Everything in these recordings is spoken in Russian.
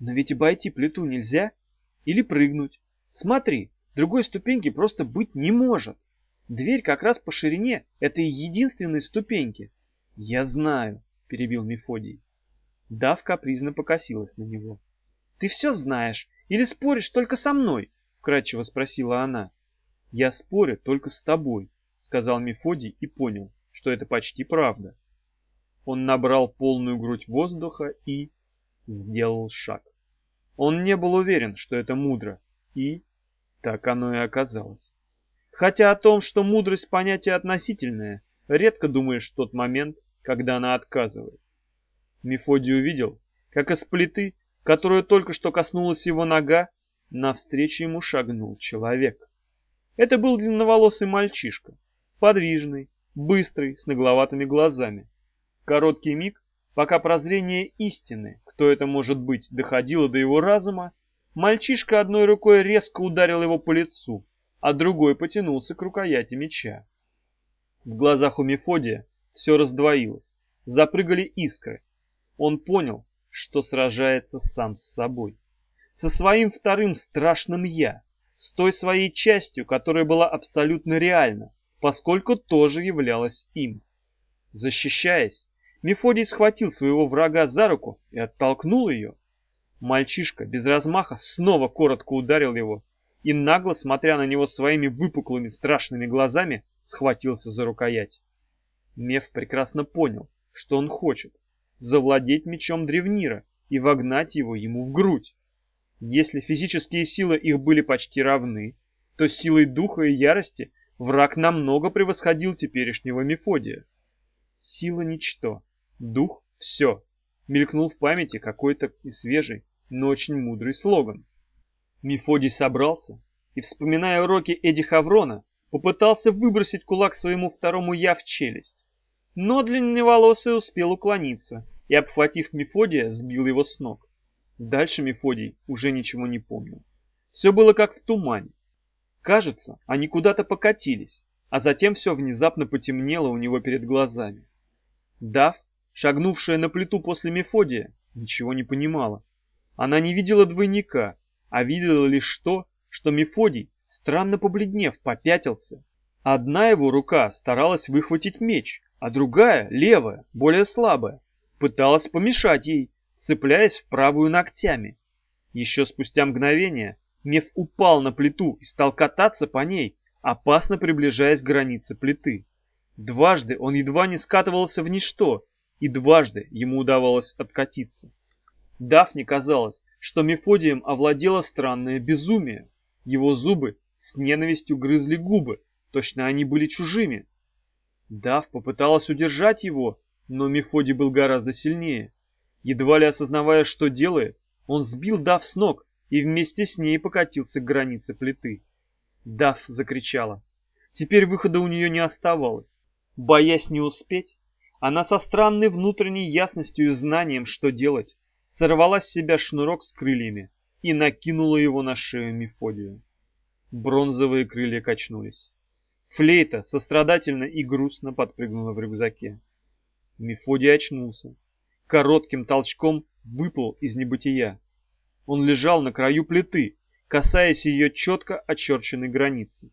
Но ведь обойти плиту нельзя? Или прыгнуть? Смотри, другой ступеньки просто быть не может. Дверь как раз по ширине этой единственной ступеньки. Я знаю, перебил Мефодий. Дав капризно покосилась на него. Ты все знаешь или споришь только со мной? Вкратчиво спросила она. Я спорю только с тобой, сказал Мефодий и понял, что это почти правда. Он набрал полную грудь воздуха и сделал шаг. Он не был уверен, что это мудро, и так оно и оказалось. Хотя о том, что мудрость понятие относительное, редко думаешь в тот момент, когда она отказывает. Мефодий увидел, как из плиты, которую только что коснулась его нога, навстречу ему шагнул человек. Это был длинноволосый мальчишка, подвижный, быстрый, с нагловатыми глазами. Короткий миг, пока прозрение истины, кто это может быть, доходило до его разума, мальчишка одной рукой резко ударил его по лицу, а другой потянулся к рукояти меча. В глазах у Мефодия все раздвоилось, запрыгали искры. Он понял, что сражается сам с собой. Со своим вторым страшным «я», с той своей частью, которая была абсолютно реальна, поскольку тоже являлась им. Защищаясь, Мефодий схватил своего врага за руку и оттолкнул ее. Мальчишка без размаха снова коротко ударил его и, нагло смотря на него своими выпуклыми страшными глазами, схватился за рукоять. Меф прекрасно понял, что он хочет — завладеть мечом Древнира и вогнать его ему в грудь. Если физические силы их были почти равны, то силой духа и ярости враг намного превосходил теперешнего Мефодия. Сила — ничто, дух — все. Мелькнул в памяти какой-то свежий, но очень мудрый слоган. Мефодий собрался и, вспоминая уроки Эдди Хаврона, попытался выбросить кулак своему второму «я» в челюсть. Но длинноволосый успел уклониться и, обхватив Мефодия, сбил его с ног. Дальше Мефодий уже ничего не помнил. Все было как в тумане. Кажется, они куда-то покатились, а затем все внезапно потемнело у него перед глазами. Дав, шагнувшая на плиту после Мефодия, ничего не понимала. Она не видела двойника, а видела лишь то, что Мефодий, странно побледнев, попятился. Одна его рука старалась выхватить меч, а другая, левая, более слабая, пыталась помешать ей, цепляясь в правую ногтями. Еще спустя мгновение Меф упал на плиту и стал кататься по ней, опасно приближаясь к границе плиты. Дважды он едва не скатывался в ничто, и дважды ему удавалось откатиться. Дафне казалось, что Мефодием овладело странное безумие. Его зубы с ненавистью грызли губы, точно они были чужими. Дав попыталась удержать его, но Мефодий был гораздо сильнее. Едва ли осознавая, что делает, он сбил Дав с ног и вместе с ней покатился к границе плиты. Дав закричала. Теперь выхода у нее не оставалось. Боясь не успеть, она со странной внутренней ясностью и знанием, что делать, сорвала с себя шнурок с крыльями и накинула его на шею Мефодию. Бронзовые крылья качнулись. Флейта сострадательно и грустно подпрыгнула в рюкзаке. Мефодий очнулся. Коротким толчком выплыл из небытия. Он лежал на краю плиты, касаясь ее четко очерченной границы.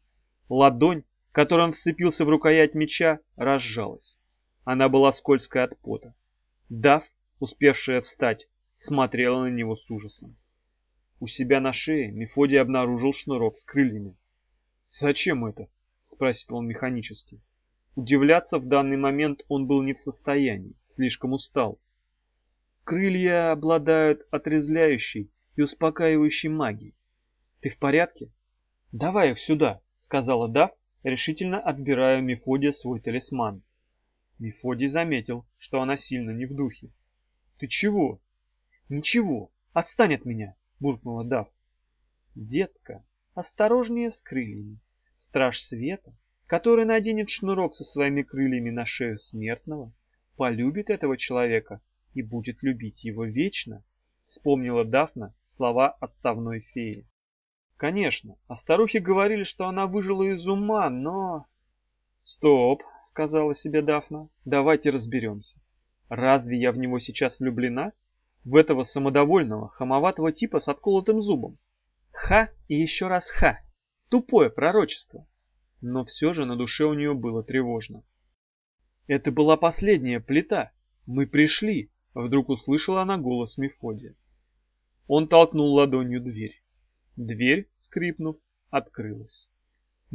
Ладонь, которой он вцепился в рукоять меча, разжалась. Она была скользкой от пота. Дав, успевшая встать, смотрела на него с ужасом. У себя на шее Мефодий обнаружил шнурок с крыльями. «Зачем это?» — спросил он механически. Удивляться в данный момент он был не в состоянии, слишком устал. «Крылья обладают отрезвляющей и успокаивающей магией. Ты в порядке?» «Давай их сюда», — сказала Дав, решительно отбирая у Мефодия свой талисман. Мефодий заметил, что она сильно не в духе. «Ты чего?» «Ничего, отстань от меня!» — буркнула Дав. «Детка, осторожнее с крыльями. Страж света, который наденет шнурок со своими крыльями на шею смертного, полюбит этого человека и будет любить его вечно», — вспомнила Дафна слова отставной феи. Конечно, а старухи говорили, что она выжила из ума, но... «Стоп», — сказала себе Дафна, — «давайте разберемся. Разве я в него сейчас влюблена? в этого самодовольного, хамоватого типа с отколотым зубом. Ха и еще раз ха. Тупое пророчество. Но все же на душе у нее было тревожно. Это была последняя плита. Мы пришли, вдруг услышала она голос Мефодия. Он толкнул ладонью дверь. Дверь, скрипнув, открылась.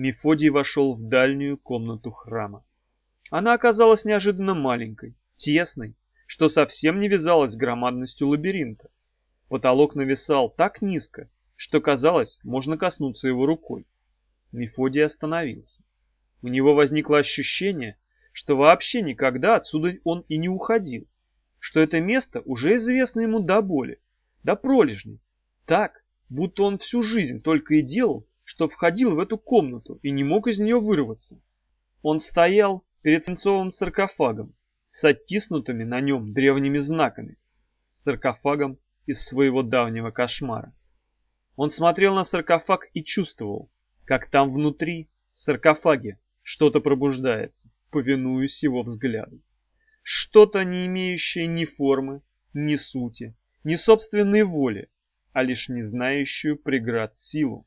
Мефодий вошел в дальнюю комнату храма. Она оказалась неожиданно маленькой, тесной, что совсем не вязалось с громадностью лабиринта. Потолок нависал так низко, что казалось, можно коснуться его рукой. Мефодий остановился. У него возникло ощущение, что вообще никогда отсюда он и не уходил, что это место уже известно ему до боли, до пролежней, так, будто он всю жизнь только и делал, что входил в эту комнату и не мог из нее вырваться. Он стоял перед свинцовым саркофагом с оттиснутыми на нем древними знаками, саркофагом из своего давнего кошмара. Он смотрел на саркофаг и чувствовал, как там внутри, в саркофаге, что-то пробуждается, повинуясь его взгляду. Что-то, не имеющее ни формы, ни сути, ни собственной воли, а лишь не знающую преград силу.